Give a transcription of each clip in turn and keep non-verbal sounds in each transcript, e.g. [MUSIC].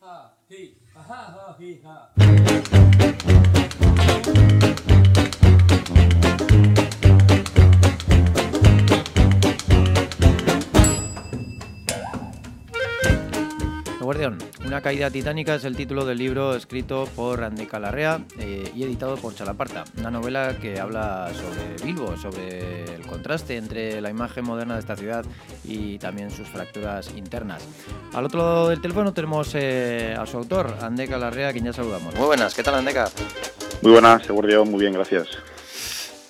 ha, he, ha, ha, he, ha. Guardián, una caída titánica es el título del libro escrito por Andeca Larrea eh, y editado por Chalaparta, una novela que habla sobre Bilbo, sobre el contraste entre la imagen moderna de esta ciudad y también sus fracturas internas. Al otro lado del teléfono tenemos eh, a su autor, Andeca Larrea, a quien ya saludamos. Muy buenas, ¿qué tal Andeca? Muy buenas, Guardián, muy bien, gracias.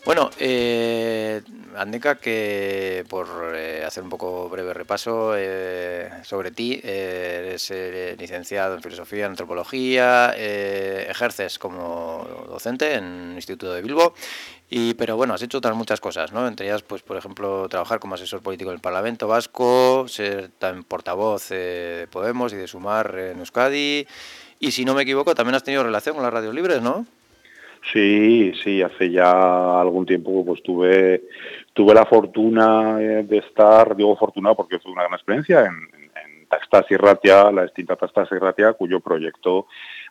Bueno, eh, Andeca, que por eh, hacer un poco breve repaso eh, sobre ti, eh, eres licenciado en Filosofía, en Antropología, ejerces como docente en el Instituto de Bilbo, y, pero bueno, has hecho otras muchas cosas, ¿no? Entre ellas, pues por ejemplo, trabajar como asesor político en el Parlamento Vasco, ser también portavoz de Podemos y de Sumar en Euskadi, y si no me equivoco, también has tenido relación con las radios libres, ¿no? Sí, sí, hace ya algún tiempo pues tuve, tuve la fortuna eh, de estar, digo fortuna porque fue una gran experiencia en, en Ratia, la extinta Taxtas y Ratia, cuyo proyecto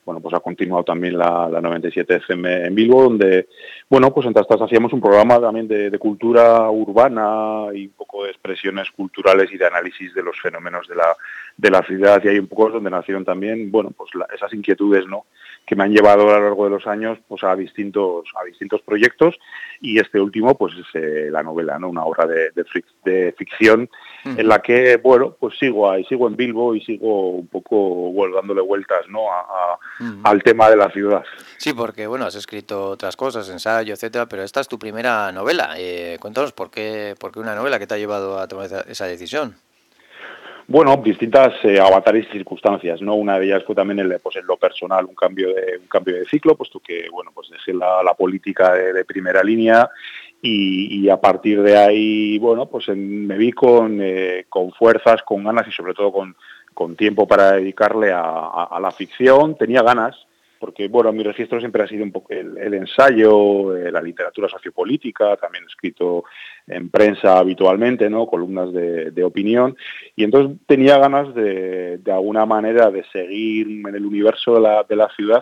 bueno, pues ha continuado también la, 97 FM en Bilbo, donde, bueno, pues en Tastas hacíamos un programa también de, cultura urbana y un poco de expresiones culturales y de análisis de los fenómenos de la, de la ciudad, y hay un poco donde nacieron también, bueno, pues esas inquietudes, ¿no?, que me han llevado a lo largo de los años pues a distintos a distintos proyectos. Y este último pues es eh, la novela no una obra de, de, ficción en la que bueno pues sigo ahí sigo en Bilbo y sigo un poco dándole vueltas no al tema de la ciudad sí porque bueno has escrito otras cosas ensayo etcétera pero esta es tu primera novela. Eh, cuéntanos por qué por qué una novela que te ha llevado a tomar esa decisión. Bueno, distintas eh, avatares y circunstancias, ¿no? Una de ellas fue también el, pues, en lo personal un cambio de un cambio de ciclo, puesto que bueno, pues dejé la, política de, primera línea y, a partir de ahí, bueno, pues me vi con, eh, con fuerzas, con ganas y sobre todo con, con tiempo para dedicarle a la ficción. Tenía ganas, porque bueno, mi registro siempre ha sido un poco el, ensayo, eh, la literatura sociopolítica, también he escrito en prensa habitualmente, ¿no? columnas de, opinión, y entonces tenía ganas de, de alguna manera de seguir en el universo de la, de la ciudad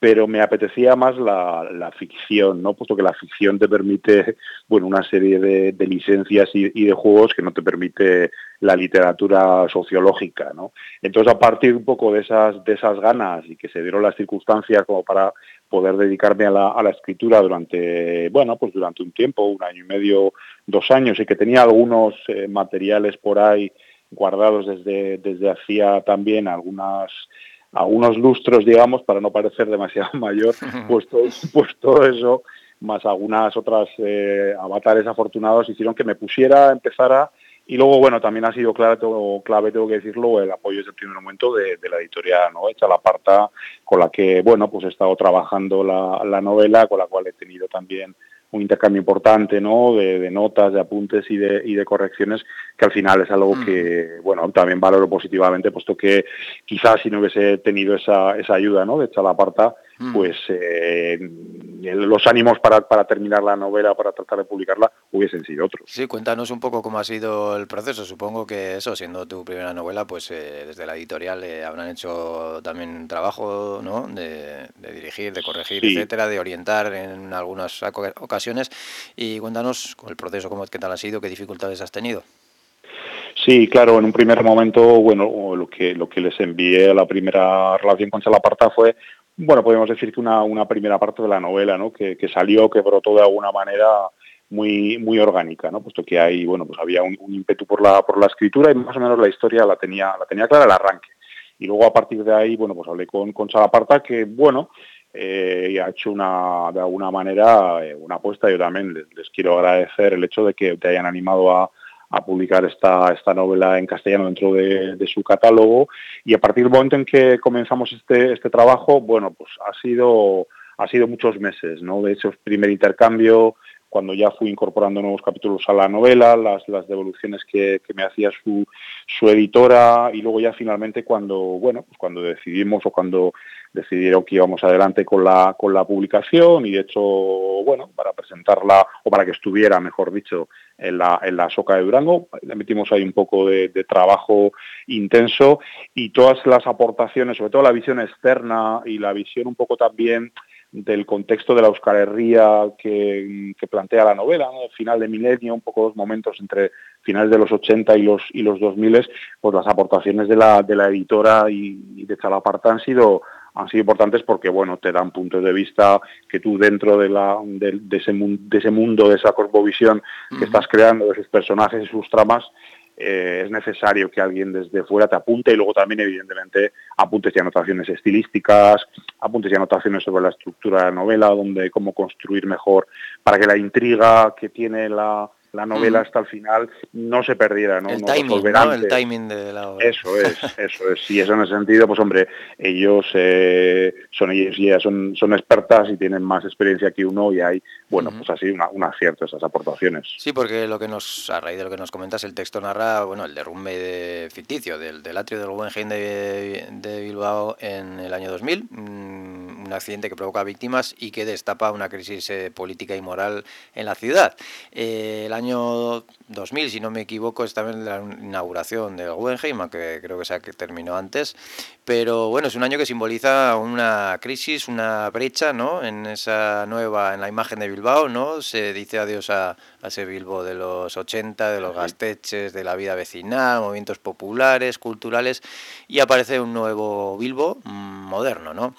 pero me apetecía más la, ficción, ¿no? Puesto que la ficción te permite, bueno, una serie de, licencias y, de juegos que no te permite la literatura sociológica, ¿no? Entonces, a partir un poco de esas, de esas ganas y que se dieron las circunstancias como para poder dedicarme a la, escritura durante, bueno, pues durante un tiempo, un año y medio, dos años, y que tenía algunos eh, materiales por ahí guardados desde, desde hacía también algunas a unos lustros, digamos, para no parecer demasiado [LAUGHS] mayor, [LAUGHS] pues todo, pues todo eso, más algunas otras eh, avatares afortunados, hicieron que me pusiera, empezara, y luego, bueno, también ha sido clave, tengo, clave, tengo que decirlo, el apoyo desde el primer momento de, la editorial, ¿no? Hecha la parta con la que, bueno, pues he estado trabajando la, la novela, con la cual he tenido también un intercambio importante ¿no? de, notas, de apuntes y de, y de, correcciones, que al final es algo que, bueno, también valoro positivamente, puesto que quizás si no hubiese tenido esa, esa ayuda ¿no? de Chalaparta. Pues eh, los ánimos para, para, terminar la novela, para tratar de publicarla, hubiesen sido otros. Sí, cuéntanos un poco cómo ha sido el proceso. Supongo que eso, siendo tu primera novela, pues eh, desde la editorial eh, habrán hecho también trabajo ¿no? de, dirigir, de corregir, etcétera, de orientar en algunas ocasiones. Y cuéntanos el proceso, cómo, qué tal ha sido, qué dificultades has tenido. Sí, claro, en un primer momento, bueno, lo que, lo que les envié a la primera relación con Chalaparta fue bueno, podemos decir que una, una primera parte de la novela, ¿no? Que, que, salió, que brotó de alguna manera muy, muy orgánica, ¿no? Puesto que hay, bueno, pues había un, ímpetu por la, por la escritura y más o menos la historia la tenía, la tenía clara el arranque. Y luego a partir de ahí, bueno, pues hablé con, con Salaparta que, bueno, eh, ha hecho una, de alguna manera eh, una apuesta. Yo también les, quiero agradecer el hecho de que te hayan animado a, a publicar esta, esta novela en castellano dentro de, su catálogo y a partir del momento en que comenzamos este, este trabajo, bueno, pues ha sido, ha sido muchos meses, ¿no? De hecho, primer intercambio cuando ya fui incorporando nuevos capítulos a la novela, las, las devoluciones que, me hacía su, su, editora y luego ya finalmente cuando, bueno, pues cuando decidimos o cuando decidieron que íbamos adelante con la, con la publicación y de hecho, bueno, para presentarla o para que estuviera, mejor dicho, en la, en la Soca de Durango, le metimos ahí un poco de, de trabajo intenso y todas las aportaciones, sobre todo la visión externa y la visión un poco también del contexto de la Euskal Herria que, plantea la novela, final de milenio, un poco los momentos entre finales de los 80 y los, y los 2000, pues las aportaciones de la, de la editora y, de Chalaparta han sido han sido importantes porque bueno te dan puntos de vista que tú dentro de la de, ese, de ese mundo de esa cosmovisión que estás creando de sus personajes y sus tramas eh, es necesario que alguien desde fuera te apunte y luego también, evidentemente, apuntes y anotaciones estilísticas, apuntes y anotaciones sobre la estructura de la novela, donde cómo construir mejor para que la intriga que tiene la, la novela hasta el final no se perdiera, ¿no? El, timing, ¿no? el timing de la obra. Eso es, [LAUGHS] eso es. Y eso en ese sentido, pues hombre, ellos eh, son ellos y ellas son, son expertas y tienen más experiencia que uno y hay, bueno, pues así una, un acierto esas aportaciones. Sí, porque lo que nos, a raíz de lo que nos comentas, el texto narra, bueno, el derrumbe de, ficticio del, del atrio del Guggenheim de, de Bilbao en el año 2000, mm, un accidente que provoca víctimas y que destapa una crisis eh, política y moral en la ciudad. Eh, año 2000, si no me equivoco, es también la inauguración del Guggenheim, aunque creo que sea que terminó antes. Pero bueno, es un año que simboliza una crisis, una brecha, ¿no? En esa nueva, en la imagen de Bilbao, ¿no? Se dice adiós a, ese Bilbao de los 80, de los gasteches, de la vida vecinal, movimientos populares, culturales, y aparece un nuevo Bilbo mm, moderno, ¿no?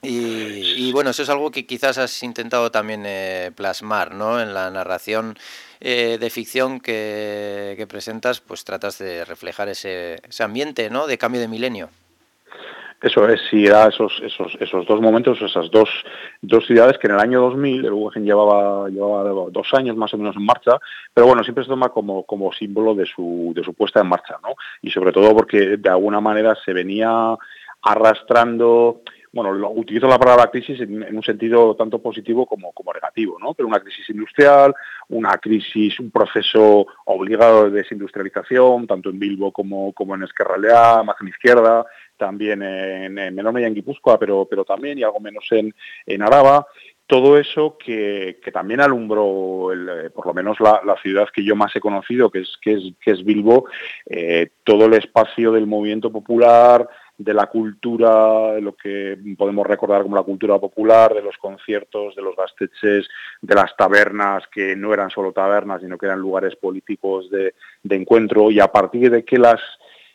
Y, bueno, eso es algo que quizás has intentado también eh, plasmar ¿no? en la narración eh, de ficción que, presentas, pues tratas de reflejar ese, ese ambiente ¿no? de cambio de milenio. Eso es, sí, era esos, esos, esos dos momentos, esas dos, dos ciudades que en el año 2000 el Guggenheim llevaba, llevaba dos años más o menos en marcha, pero bueno, siempre se toma como, como símbolo de su, de su puesta en marcha, ¿no? Y sobre todo porque de alguna manera se venía arrastrando bueno, lo, utilizo la palabra crisis en, un sentido tanto positivo como, como negativo, ¿no? Pero una crisis industrial, una crisis, un proceso obligado de desindustrialización, tanto en Bilbo como, como en Esquerralea, más en izquierda, también en, en y en Guipúzcoa, pero, pero también y algo menos en, en Araba todo eso que, que también alumbró, el, por lo menos la, la, ciudad que yo más he conocido, que es, que es, que es Bilbo, eh, todo el espacio del movimiento popular, de la cultura, lo que podemos recordar como la cultura popular, de los conciertos, de los gasteches, de las tabernas, que no eran solo tabernas, sino que eran lugares políticos de, encuentro, y a partir de que las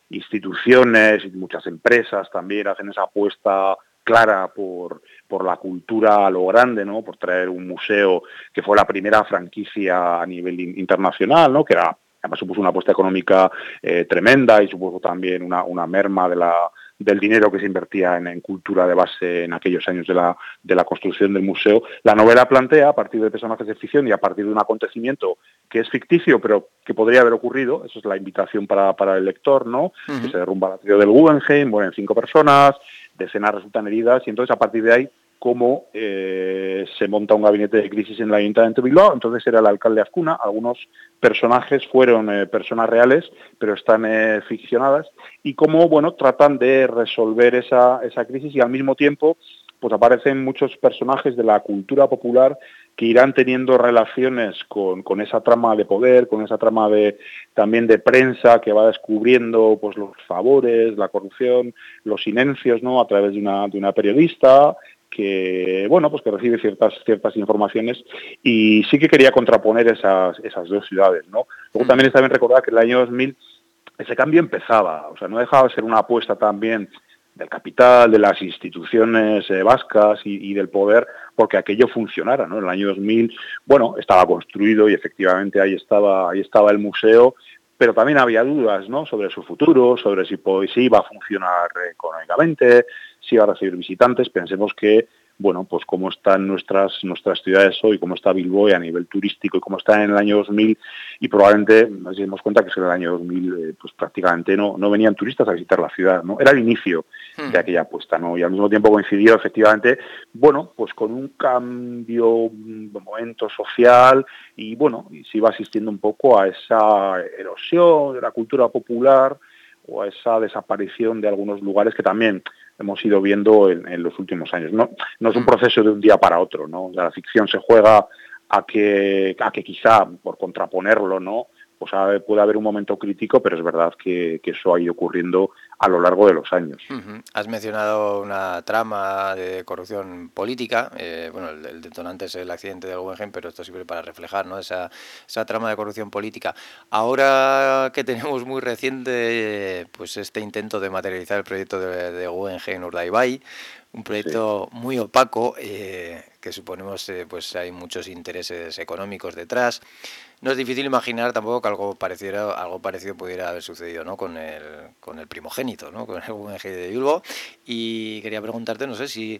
instituciones y muchas empresas también hacen esa apuesta clara por, por la cultura a lo grande, ¿no? por traer un museo que fue la primera franquicia a nivel internacional, ¿no? que era además supuso una apuesta económica eh, tremenda y supuso también una, una merma de la, del dinero que se invertía en, cultura de base en aquellos años de la, de la construcción del museo. La novela plantea, a partir de personajes de ficción y a partir de un acontecimiento que es ficticio, pero que podría haber ocurrido, eso es la invitación para, para el lector, ¿no? Que se derrumba la ciudad del Guggenheim, mueren cinco personas, decenas resultan heridas, y entonces a partir de ahí cómo eh, se monta un gabinete de crisis en la Ayuntamiento de Bilbao. Entonces era el alcalde Azcuna. Algunos personajes fueron eh, personas reales, pero están eh, ficcionadas. Y cómo, bueno, tratan de resolver esa, esa crisis y al mismo tiempo pues aparecen muchos personajes de la cultura popular que irán teniendo relaciones con, con, esa trama de poder, con esa trama de también de prensa que va descubriendo pues los favores, la corrupción, los silencios, ¿no? a través de una, de una periodista, que bueno pues que recibe ciertas ciertas informaciones y sí que quería contraponer esas esas dos ciudades no luego mm. también está bien recordar que en el año 2000 ese cambio empezaba o sea no dejaba de ser una apuesta también del capital, de las instituciones eh, vascas y, y, del poder, porque aquello funcionara, ¿no? En el año 2000, bueno, estaba construido y efectivamente ahí estaba, ahí estaba el museo, pero también había dudas, ¿no? Sobre su futuro, sobre si, si iba a funcionar económicamente, si va a recibir visitantes. Pensemos que, bueno, pues cómo están nuestras, nuestras ciudades hoy, cómo está Bilbao a nivel turístico y cómo está en el año 2000, y probablemente nos dimos cuenta que en el año 2000 eh, pues prácticamente no, no venían turistas a visitar la ciudad, ¿no? Era el inicio de hmm. aquella apuesta, ¿no? Y al mismo tiempo coincidió efectivamente, bueno, pues con un cambio de momento social y bueno, y se iba asistiendo un poco a esa erosión de la cultura popular o a esa desaparición de algunos lugares que también hemos ido viendo en, los últimos años. No, no es un mm. proceso de un día para otro, ¿no? la ficción se juega a que, a que quizá, por contraponerlo, ¿no? pues puede haber un momento crítico, pero es verdad que, eso ha ido ocurriendo a lo largo de los años. Has mencionado una trama de corrupción política, eh, bueno, el, detonante es el accidente de Guggenheim, pero esto sirve para reflejar ¿no? esa, esa trama de corrupción política. Ahora que tenemos muy reciente pues este intento de materializar el proyecto de, de Guggenheim Urdaibai, un proyecto muy opaco eh, que suponemos eh, pues hay muchos intereses económicos detrás. No es difícil imaginar tampoco que algo pareciera algo parecido pudiera haber sucedido ¿no? con, el, con el primogénito, ¿no? con el Guggenheim de Bilbo. Y quería preguntarte, no sé si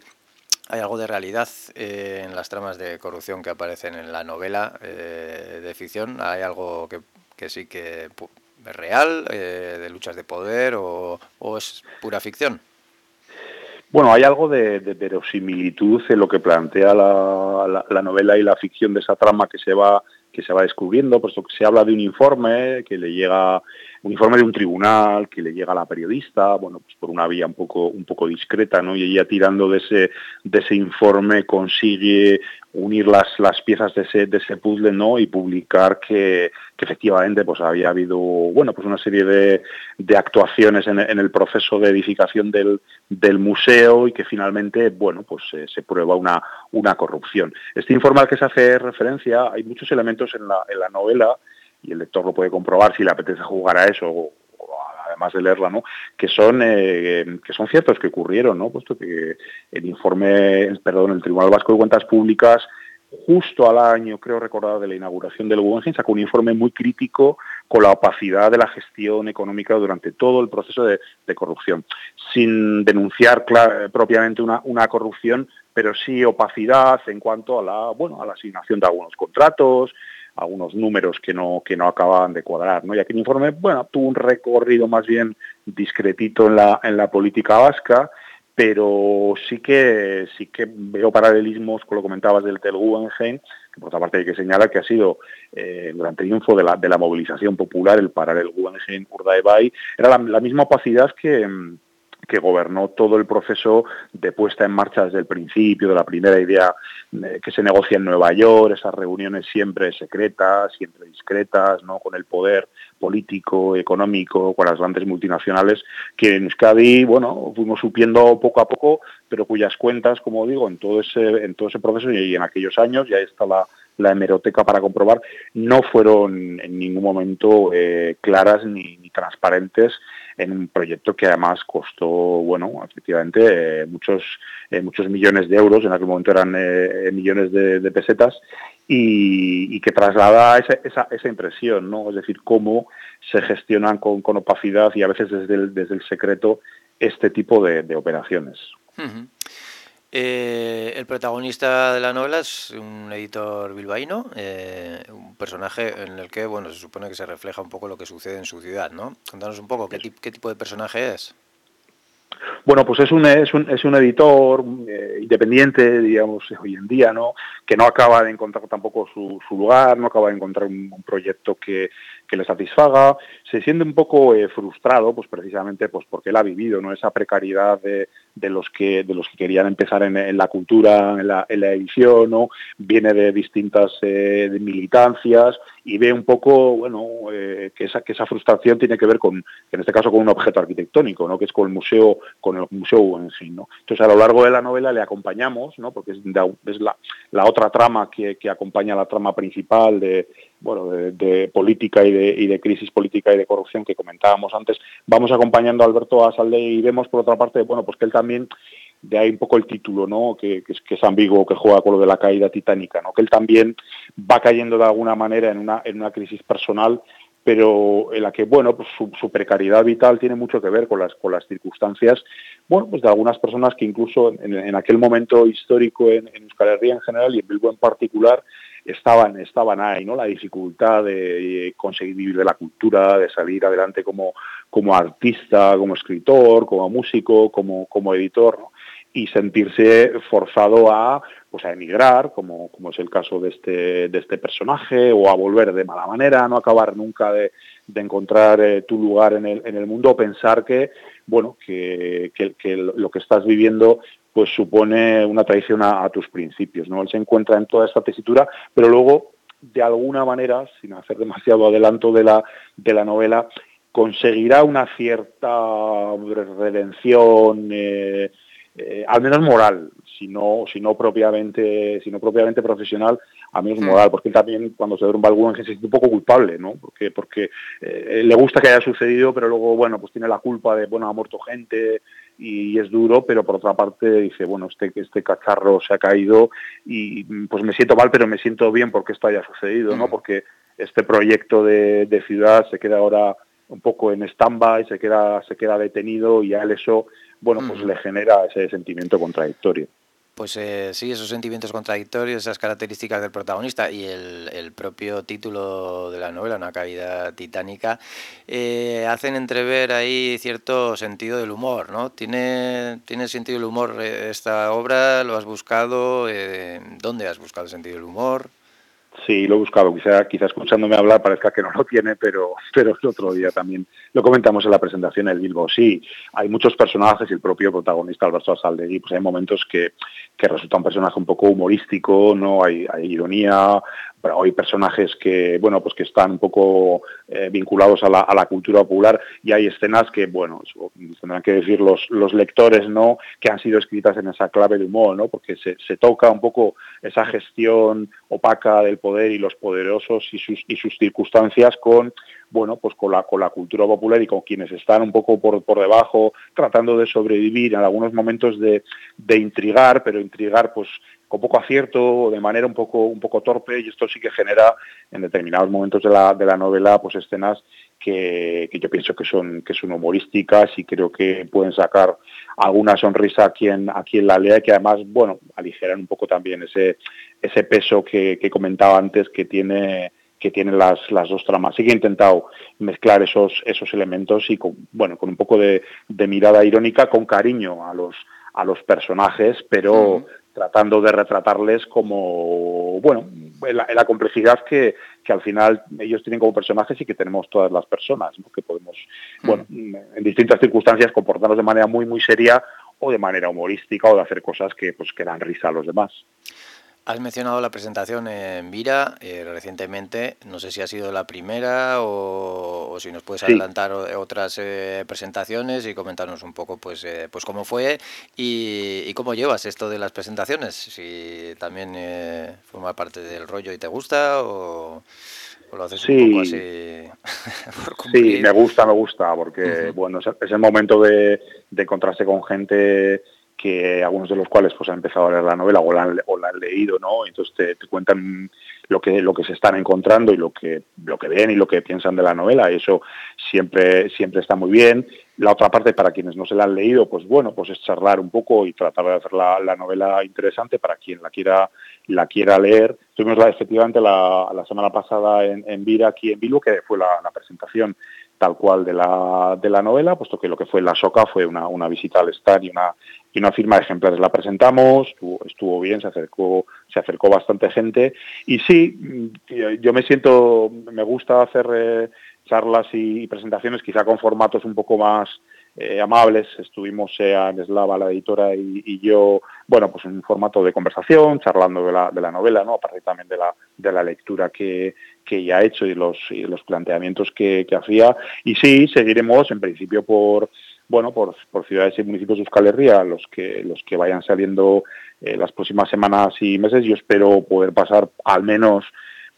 hay algo de realidad eh, en las tramas de corrupción que aparecen en la novela de ficción. ¿Hay algo que, que sí que es real, de luchas de poder o, o es pura ficción? Bueno, hay algo de, verosimilitud en lo que plantea la, novela y la ficción de esa trama que se va que se va descubriendo, puesto que se habla de un informe que le llega, un informe de un tribunal que le llega a la periodista, bueno, pues por una vía un poco, un poco discreta, ¿no? Y ella tirando de ese, de ese informe consigue unir las, las piezas de ese, de ese puzzle, ¿no? Y publicar que, efectivamente pues había habido, bueno, pues una serie de, de actuaciones en, el proceso de edificación del, del museo y que finalmente, bueno, pues se prueba una, una corrupción. Este informe al que se hace referencia, hay muchos elementos en la, en la novela y el lector lo puede comprobar si le apetece jugar a eso además de leerla, ¿no? que son eh, que son ciertos que ocurrieron, ¿no? puesto que el informe, perdón, el Tribunal Vasco de Cuentas Públicas justo al año, creo recordar, de la inauguración del Guggenheim, sacó un informe muy crítico con la opacidad de la gestión económica durante todo el proceso de, corrupción, sin denunciar propiamente una, una, corrupción, pero sí opacidad en cuanto a la, bueno, a la asignación de algunos contratos, algunos números que no, que no acababan de cuadrar. ¿no? Y aquel informe, bueno, tuvo un recorrido más bien discretito en la, en la política vasca, pero sí que sí que veo paralelismos con lo comentabas del, del Guggenheim, que por otra parte hay que señalar que ha sido eh, el gran triunfo de la, de la movilización popular, el parar el Guggenheim Urdaibai, era la misma opacidad que, que gobernó todo el proceso de puesta en marcha desde el principio, de la primera idea eh, que se negocia en Nueva York, esas reuniones siempre secretas, siempre discretas, ¿no? con el poder político, económico, con las grandes multinacionales, que en Euskadi, bueno, fuimos supiendo poco a poco, pero cuyas cuentas, como digo, en todo ese, en todo ese proceso y en aquellos años, ya está la, la hemeroteca para comprobar, no fueron en ningún momento eh, claras ni, transparentes en un proyecto que además costó, bueno, efectivamente, eh, muchos, eh, muchos millones de euros, en aquel momento eran millones de, pesetas, y, que traslada esa, esa, esa, impresión, ¿no? Es decir, cómo se gestionan con, opacidad y a veces desde el, desde el secreto este tipo de, operaciones. Eh, el protagonista de la novela es un editor bilbaíno, eh, un personaje en el que bueno se supone que se refleja un poco lo que sucede en su ciudad, ¿no? Contanos un poco qué, tipo de personaje es. Bueno, pues es un, es un, es un editor eh, independiente, digamos, hoy en día, ¿no? Que no acaba de encontrar tampoco su, su lugar, no acaba de encontrar un, proyecto que, que, le satisfaga, se siente un poco eh, frustrado, pues precisamente pues porque él ha vivido, ¿no? Esa precariedad de, de los que de los que querían empezar en, la cultura, en la, en la, edición, ¿no? Viene de distintas eh, militancias y ve un poco, bueno, que esa que esa frustración tiene que ver con, en este caso, con un objeto arquitectónico, ¿no? Que es con el museo con el museo en sí. ¿no? Entonces, a lo largo de la novela le acompañamos, ¿no? porque es, es la, la, otra trama que, que, acompaña la trama principal de, bueno, de, política y de, crisis política y de corrupción que comentábamos antes. Vamos acompañando a Alberto Asalde y vemos, por otra parte, bueno, pues que él también de ahí un poco el título, ¿no? Que, que, es, que ambiguo, que juega con lo de la caída titánica, ¿no? Que él también va cayendo de alguna manera en una, en una crisis personal pero en la que bueno pues su, precariedad vital tiene mucho que ver con las con las circunstancias bueno pues de algunas personas que incluso en, aquel momento histórico en, Euskal Herria en general y en Bilbo en particular estaban, estaban ahí, ¿no? La dificultad de conseguir vivir de la cultura, de salir adelante como, como artista, como escritor, como músico, como, como editor, y sentirse forzado a pues a emigrar, como, como es el caso de este, de este personaje, o a volver de mala manera, no acabar nunca de, de encontrar eh, tu lugar en el, en el mundo, o pensar que, bueno, que, que, lo que estás viviendo pues supone una traición a, tus principios. ¿no? Él se encuentra en toda esta tesitura, pero luego, de alguna manera, sin hacer demasiado adelanto de la, de la novela, conseguirá una cierta redención, eh, eh, al menos moral, si no, si no propiamente, si no propiamente profesional, a menos moral, porque también cuando se derrumba algún se siente un poco culpable, ¿no? Porque, porque eh, le gusta que haya sucedido, pero luego, bueno, pues tiene la culpa de, bueno, ha muerto gente y, es duro, pero por otra parte dice, bueno, este, este cacharro se ha caído y pues me siento mal, pero me siento bien porque esto haya sucedido, ¿no? Porque este proyecto de, de ciudad se queda ahora un poco en stand-by, se queda, se queda detenido y a él eso, bueno, pues le genera ese sentimiento contradictorio. Pues eh, sí, esos sentimientos contradictorios, esas características del protagonista y el, propio título de la novela, Una caída titánica, eh, hacen entrever ahí cierto sentido del humor, ¿no? ¿Tiene, ¿Tiene sentido el humor eh, esta obra? ¿Lo has buscado? ¿Dónde has buscado el sentido del humor? Sí, lo he buscado. Quizá, escuchándome hablar parezca que no lo tiene, pero, pero el otro día también lo comentamos en la presentación del Bilbo. Sí, hay muchos personajes y el propio protagonista Alberto Asaldegui, pues hay momentos que, que resulta un personaje un poco humorístico, no hay ironía, pero hay personajes que, bueno, pues que están un poco eh, vinculados a la, cultura popular y hay escenas que, bueno, tendrán que decir los, lectores, ¿no?, que han sido escritas en esa clave de humor, ¿no?, porque se, toca un poco esa gestión opaca del poder y los poderosos y sus, circunstancias con bueno, pues con la, cultura popular y con quienes están un poco por, debajo, tratando de sobrevivir en algunos momentos de intrigar, pero intrigar pues con poco acierto o de manera un poco, un poco torpe y esto sí que genera en determinados momentos de la, de la novela pues escenas que, que, yo pienso que son, que son humorísticas y creo que pueden sacar alguna sonrisa a quien, a quien la lea y que además, bueno, aligeran un poco también ese, ese peso que, que comentaba antes que tiene que tienen las, las dos tramas. Sí que he intentado mezclar esos, esos elementos y con, bueno, con un poco de, mirada irónica, con cariño a los, a los personajes, pero tratando de retratarles como, bueno, en la, complejidad que, que, al final ellos tienen como personajes y que tenemos todas las personas, que podemos, bueno, en distintas circunstancias comportarnos de manera muy, muy seria o de manera humorística o de hacer cosas que, pues, que dan risa a los demás. Has mencionado la presentación en Vira eh, recientemente, no sé si ha sido la primera o, si nos puedes adelantar otras eh, presentaciones y comentarnos un poco pues, eh, pues cómo fue y, cómo llevas esto de las presentaciones, si también forma parte del rollo y te gusta o, lo haces un poco así [LAUGHS] Sí, me gusta, me gusta, porque bueno, es, el momento de, de encontrarse con gente que algunos de los cuales pues han empezado a leer la novela o la han, la leído, ¿no? Entonces te, cuentan lo que lo que se están encontrando y lo que lo que ven y lo que piensan de la novela y eso siempre siempre está muy bien. La otra parte para quienes no se la han leído, pues bueno, pues es charlar un poco y tratar de hacer la, novela interesante para quien la quiera la quiera leer. Tuvimos la, efectivamente la, la semana pasada en, en Vira aquí en Bilbo que fue la, la presentación tal cual de la, de la novela, puesto que lo que fue la SOCA fue una, una visita al stand y una, y una firma de ejemplares. La presentamos, estuvo, bien, se acercó, se acercó bastante gente. Y sí, yo me siento, me gusta hacer eh, charlas y, presentaciones quizá con formatos un poco más eh, amables. Estuvimos en Eslava, la editora, y, yo, bueno, pues un formato de conversación, charlando de la, de la novela, ¿no? Aparte también de la, de la lectura que, que ya ha hecho y los, y los planteamientos que, que hacía. Y sí, seguiremos en principio por bueno, por, por, ciudades y municipios de Euskal Herria, los que, los que vayan saliendo eh, las próximas semanas y meses. Yo espero poder pasar al menos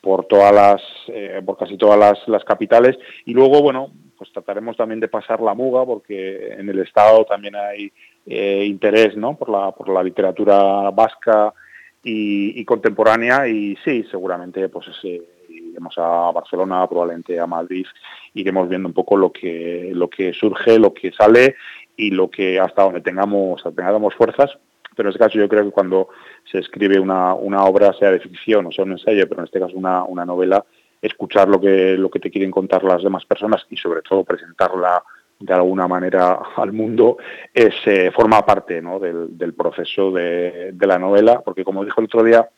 por todas las, eh, por casi todas las, las, capitales. Y luego, bueno, pues trataremos también de pasar la muga, porque en el Estado también hay eh, interés, ¿no? Por la, por la literatura vasca y, y contemporánea. Y sí, seguramente, pues ese iremos a Barcelona, probablemente a Madrid, iremos viendo un poco lo que, lo que surge, lo que sale y lo que hasta donde tengamos, tengamos fuerzas, pero en este caso yo creo que cuando se escribe una, una obra, sea de ficción o sea un ensayo, pero en este caso una, una novela, escuchar lo que, lo que te quieren contar las demás personas y sobre todo presentarla de alguna manera al mundo, es, eh, forma parte ¿no? del, del, proceso de, de, la novela, porque como dijo el otro día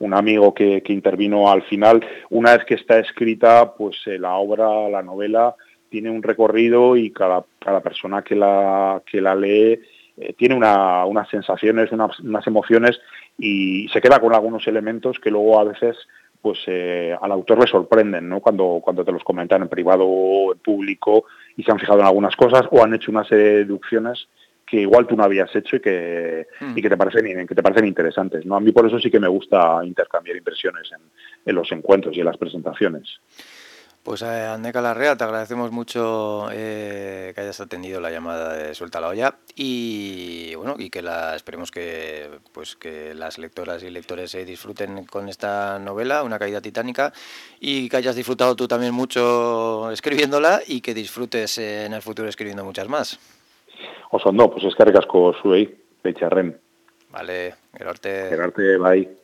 un amigo que, que intervino al final, una vez que está escrita, pues eh, la obra, la novela, tiene un recorrido y cada, cada persona que la, que la lee eh, tiene una, unas sensaciones, unas, unas emociones y se queda con algunos elementos que luego a veces pues eh, al autor le sorprenden, ¿no? Cuando, cuando te los comentan en privado o en público y se han fijado en algunas cosas o han hecho una serie de deducciones que igual tú no habías hecho y que, mm. y que te parecen que te parecen interesantes, ¿no? A mí por eso sí que me gusta intercambiar impresiones en, en los encuentros y en las presentaciones. Pues a eh, Andeca Larrea te agradecemos mucho eh, que hayas atendido la llamada de Suelta la olla y bueno y que la esperemos que pues que las lectoras y lectores se disfruten con esta novela, una caída titánica y que hayas disfrutado tú también mucho escribiéndola y que disfrutes en el futuro escribiendo muchas más. Oso ondo, pues eskerrik asko zuei, beitxarren. Vale, gero arte. Gero arte, bai.